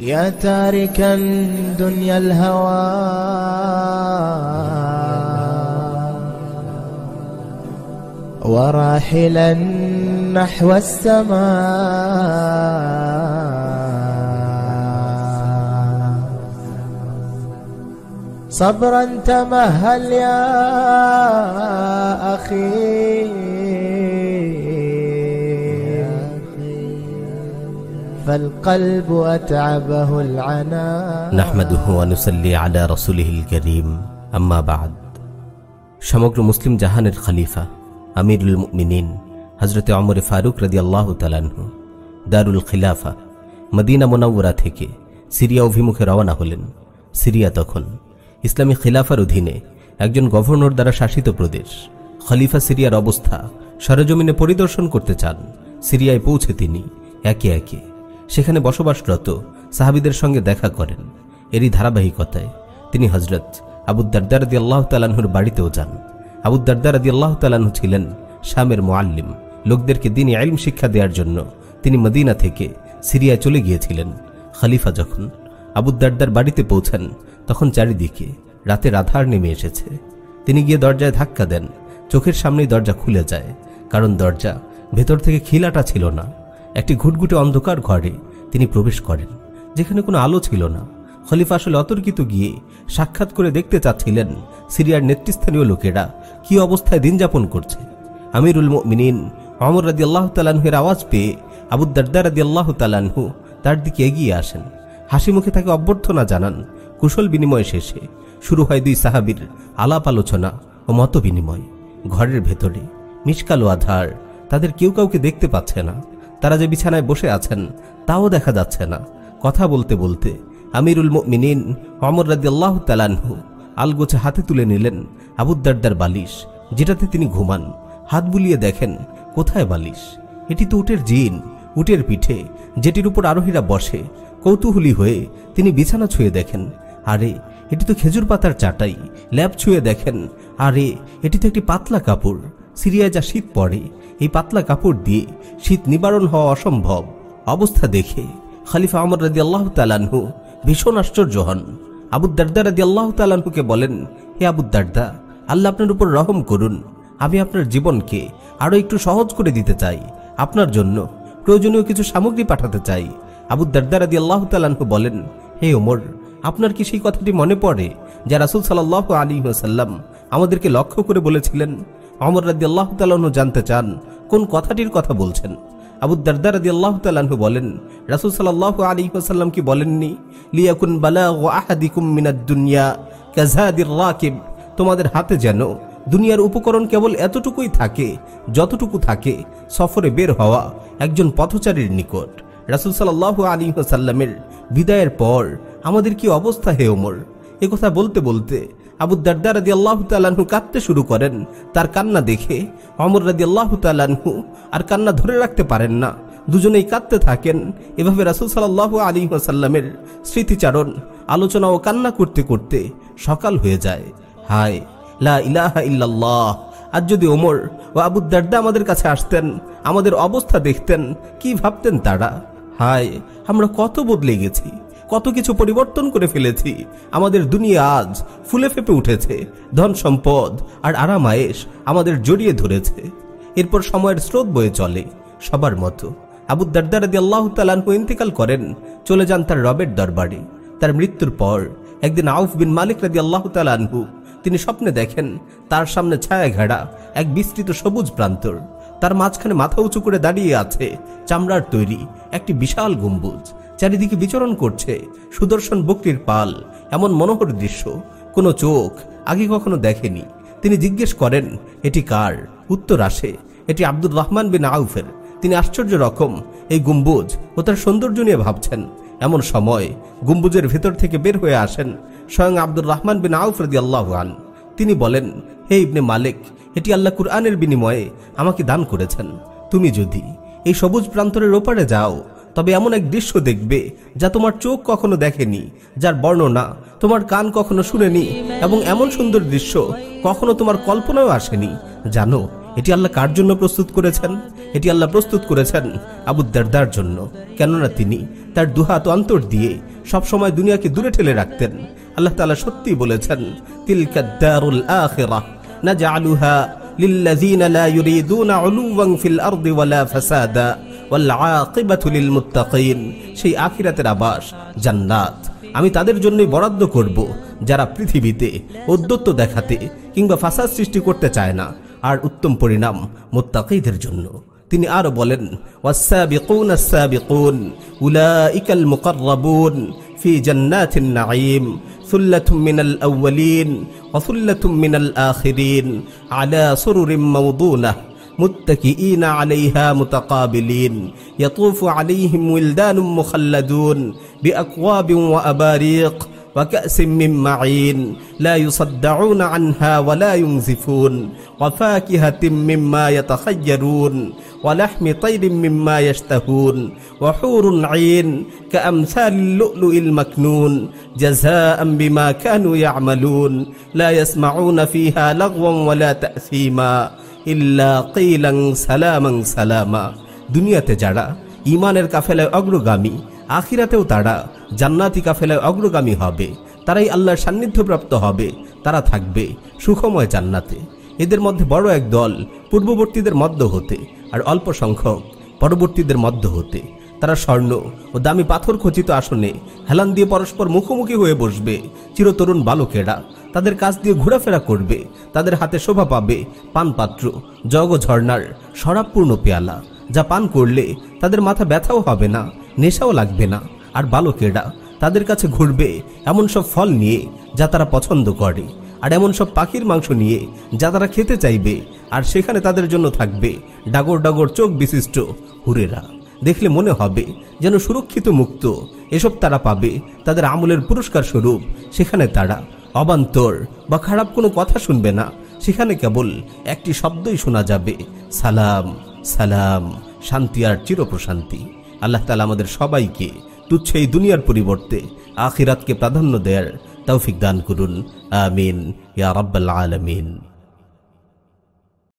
يا تاركا دنيا الهوى. وراحلا نحو السماء. صبرا تمهل يا أخي. فالقلب أتعبه العناء নাহমাদুহু আনুসাল্লি আলা রসুলিহিল করিম আম্মা বাদ সমগ্র মুসলিম জাহানের খলিফা আমিরুল মুমিনিন হজরতে অমরে ফারুক রদি আল্লাহ তালানহু দারুল খিলাফা মদিনা মোনাউরা থেকে সিরিয়া অভিমুখে রওনা হলেন সিরিয়া তখন ইসলামী খিলাফার অধীনে একজন গভর্নর দ্বারা শাসিত প্রদেশ খলিফা সিরিয়ার অবস্থা সরজমিনে পরিদর্শন করতে চান সিরিয়ায় পৌঁছে তিনি একে একে সেখানে বসবাসরত সাহাবিদের সঙ্গে দেখা করেন। এরই ধারাবাহিকতায় তিনি হজরত আবুদ্দারদার দি আল্লাহ তালাহুর বাড়িতেও যান। আবুদ্দারদার দি আল্লাহ তালাহু ছিলেন শামের মোয়াল্লিম লোকদেরকে দিনই আইলম শিক্ষা দেওয়ার জন্য তিনি মদিনা থেকে সিরিয়ায় চলে গিয়েছিলেন। খালিফা যখন আবুদ্দারদার বাড়িতে পৌঁছান, তখন চারিদিকে রাতে রাধার নেমে এসেছে। তিনি গিয়ে দরজায় ধাক্কা দেন। চোখের সামনেই দরজা খুলে যায়, কারণ দরজা ভেতর থেকে খিলাটা ছিল না। একটি ঘুটঘুটে অন্ধকার ঘরে তিনি প্রবেশ করেন। যেখানে কোনো আলো ছিল না। খলিফা আসলে অতর্কিত গিয়ে সাক্ষাৎ করে দেখতে চাচ্ছিলেন সিরিয়ার নেতৃস্থানীয় লোকেরা কি অবস্থায় দিন যাপন করছে। আমিরুল মিনিন অমর রাদি আল্লাহ তালাহুয়ের আওয়াজ পেয়ে আবুদ্দারদা রাদি আল্লাহ তালাহু তার দিকে এগিয়ে আসেন। হাসি মুখে তাকে অভ্যর্থনা জানান, কুশল বিনিময় শেষে শুরু হয় দুই সাহাবির আলাপ আলোচনা ও মত বিনিময়। ঘরের ভেতরে মিসকালো আধার, তাদের কেউ কাউকে দেখতে পাচ্ছে না। তারা যে বিছানায় বসে আছেন তাও দেখা যাচ্ছে না। কথা বলতে বলতে আমিরুল মিনিন অমর রাদি আল্লাহ তালানহু আলগোছে হাতে তুলে নিলেন আবুদ্দারদার বালিশ, যেটাতে তিনি ঘুমান। হাত বুলিয়ে দেখেন, কোথায় বালিশ? এটি তো উটের জিন, উটের পিঠে, যেটির উপর আরোহীরা বসে। কৌতূহলী হয়ে তিনি বিছানা ছুঁয়ে দেখেন। আরে, এটি তো খেজুর পাতার চাটাই। ল্যাব ছুঁয়ে দেখেন, আরে এটি তো একটি পাতলা কাপড়। সিরিয়ায় যা শীত পড়ে, এই পাতলা কাপড় দিয়ে শীত নিবারণ হওয়া অসম্ভব। অবস্থা দেখে খালিফা আমর রাদি আল্লাহ তালানহু ভীষণ আশ্চর্য হন। আবুদ্দারদা রাদি আল্লাহ তালানহুকে বলেন, হে আবুদ্দারদা আল্লাহ আপনার উপর রহম করুন। আমি আপনার জীবনকে আরও একটু সহজ করে দিতে চাই। আপনার জন্য প্রয়োজনীয় কিছু সামগ্রী পাঠাতে চাই। আবুদ্দারদা রাদি আল্লাহ তালানহু বলেন, হে ওমর, আপনার কি সেই কথাটি মনে পড়ে যা রাসুল সাল্লাহ আলী সাল্লাম আমাদেরকে লক্ষ্য করে বলেছিলেন? অমর রাদি আল্লাহ তালাহু জানতে চান কোন কথাটির কথা বলছেন? আবু রাদি আল্লাহ তালাহু বলেন, রাসুল সাল্লাহ আলী সাল্লাম কি বলেননি? লিয়াকুন বালা ও দুনিয়া কাজাদির রাকিব। তোমাদের হাতে যেন দুনিয়ার উপকরণ কেবল এতটুকুই থাকে, যতটুকু থাকে, সফরে বের হওয়া একজন পথচারীর নিকট। রাসুল সাল্লাহ আলী সাল্লামের বিদায়ের পর আমাদের কি অবস্থা হে ওমর? এ কথা বলতে বলতে আবু দারদা রাদি আল্লাহ তালাহু কাঁদতে শুরু করেন। তার কান্না দেখে অমর রাদি আল্লাহ তালাহু আর কান্না ধরে রাখতে পারেন না। দুজনেই কাঁদতে থাকেন। এভাবে রাসুল সাল্লাহ আলী সাল্লামের স্মৃতিচারণ, আলোচনা ও কান্না করতে করতে সকাল হয়ে যায়। হায়, লা ইলাহা ইল্লাল্লাহ। আর যদি ওমর ও আবু দারদা আমাদের কাছে আসতেন, আমাদের অবস্থা দেখতেন, কি ভাবতেন তারা? হায়, আমরা কত বদলে গেছি। কত কিছু পরিবর্তন করে ফেলেছি। আমাদের দুনিয়া আজ ফুলে ফেপে উঠেছে। ধন সম্পদ আর আরামায়েশ আমাদের জড়িয়ে ধরেছে। এরপর সময়ের স্রোত বয়ে চলে সবার মতো। আবু দারদারাদি আল্লাহ তালানহু ইন্তেকাল করেন, চলে যান তার রবের দরবারে। তার মৃত্যুর পর একদিন আউফ বিন মালিক রাদি আল্লাহ তালানহু তিনি স্বপ্নে দেখেন তার সামনে ছায়া ঘেরা এক বিস্তৃত সবুজ প্রান্তর। তার মাঝখানে মাথা উঁচু করে দাঁড়িয়ে আছে চামড়ার তৈরি একটি বিশাল গম্বুজ। চারিদিকে বিচরণ করছে। সুদর্শন বকরির পাল, এমন মনোহর দৃশ্য কোনো চোখ আগে কখনো দেখেনি। তিনি জিজ্ঞেস করেন, এটি কার? উত্তর আসে, এটি আব্দুর রহমান বিন আউফের। তিনি আশ্চর্য রকম, এই গম্বুজ ও তার সৌন্দর্য নিয়ে ভাবছেন। এমন সময় গম্বুজের ভেতর থেকে বের হয়ে আসেন স্বয়ং আব্দুর রহমান বিন আউফ রদি আল্লাহান তিনি বলেন, হে ইবনে মালিক, এটি আল্লাহ কুরআনের বিনিময়ে আমাকে দান করেছেন। তুমি যদি এই সবুজ প্রান্তরের ওপারে যাও তবে এমন এক দৃশ্য দেখবে যা তোমার চোখ কখনো দেখেনি, যার বর্ণনা তোমার কান কখনো শুনেনি এবং এমন সুন্দর দৃশ্য কখনো তোমার কল্পনাও আসেনি। জানো, এটি আল্লাহ কার জন্য প্রস্তুত করেছেন? এটি আল্লাহ প্রস্তুত করেছেন আবুদ্দারদার জন্য। কেননা তিনি তার দুহাত অন্তর দিয়ে সবসময় দুনিয়াকে দূরে ঠেলে রাখতেন। আল্লাহ তালা সত্যি বলেছেন, তিলকা দারুল আখিরাহ নাজআলুহা লিল্লাযীনা লা ইউরিদুনা উলুওয়ান ফিল আরদি ওয়ালা ফাসাদা। ওয়াল আকিবাতু লিল মুত্তাকিন সেই আখিরাতের আবাস জান্নাত আমি তাদের জন্যই বরাদ্দ করব যারা পৃথিবীতে ঔদ্ধত্য দেখাতে কিংবা ফাসাদ সৃষ্টি করতে চায় না আর উত্তম পরিণাম মোত্তাকিদের জন্য তিনি আরো বলেন ওয়াসাবিকুন আসাবিকুন উলাইকাল মুকাররাবুন ফি জান্নাতিন নাঈম ثلة من الأولين وثلة من الآخرين على سرر موضونة متكئين عليها متقابلين. يطوف عليهم ولدان مخلدون بأكواب وأباريق وكأس من معين. لا يصدعون عنها ولا ينزفون. وفاكهة مما يتخيرون. ولحم طير مما يشتهون. وحور عين كأمثال اللؤلؤ المكنون. جزاء بما كانوا يعملون. لا يسمعون فيها لغوا ولا تأثيما. সালামা দুনিয়াতে যারা ইমানের কাফেলায় অগ্রগামী, আখিরাতেও তারা জান্নাতি কাফেলায় অগ্রগামী হবে। তারাই আল্লাহর সান্নিধ্যপ্রাপ্ত হবে। তারা থাকবে সুখময় জান্নাতে। এদের মধ্যে বড় এক দল পূর্ববর্তীদের মধ্য হতে, আর অল্প সংখ্যক পরবর্তীদের মধ্য হতে। তারা স্বর্ণ ও দামি পাথর খচিত আসনে হেলান দিয়ে পরস্পর মুখোমুখি হয়ে বসবে। চিরতরুণ বালকেরা তাদের কাছ দিয়ে ঘোরাফেরা করবে। তাদের হাতে শোভা পাবে পানপাত্র, জগ ঝর্ণার শরাবপূর্ণ পেয়ালা, যা পান করলে তাদের মাথা ব্যথাও হবে না, নেশাও লাগবে না। আর বালকেরা তাদের কাছে ঘুরবে এমন সব ফল নিয়ে যা তারা পছন্দ করে, আর এমন সব পাখির মাংস নিয়ে যা তারা খেতে চাইবে, আর সেখানে তাদের জন্য থাকবে ডাগর ডাগর চোখ বিশিষ্ট হুরেরা। দেখলে মনে হবে যেন সুরক্ষিত মুক্ত। এসব তারা পাবে, তাদের আমলের পুরস্কার স্বরূপ। সেখানে তারা অবান্তর বা খারাপ কোনো কথা শুনবে না। সেখানে কেবল একটি শব্দই শোনা যাবে, সালাম সালাম, শান্তি আর চিরপ্রশান্তি। আল্লাহ তালা আমাদের সবাইকে তুচ্ছ এই দুনিয়ার পরিবর্তে আখিরাতকে প্রাধান্য দেয়ার তৌফিক দান করুন। আমিন। ইয়া রাব্বাল আলামিন।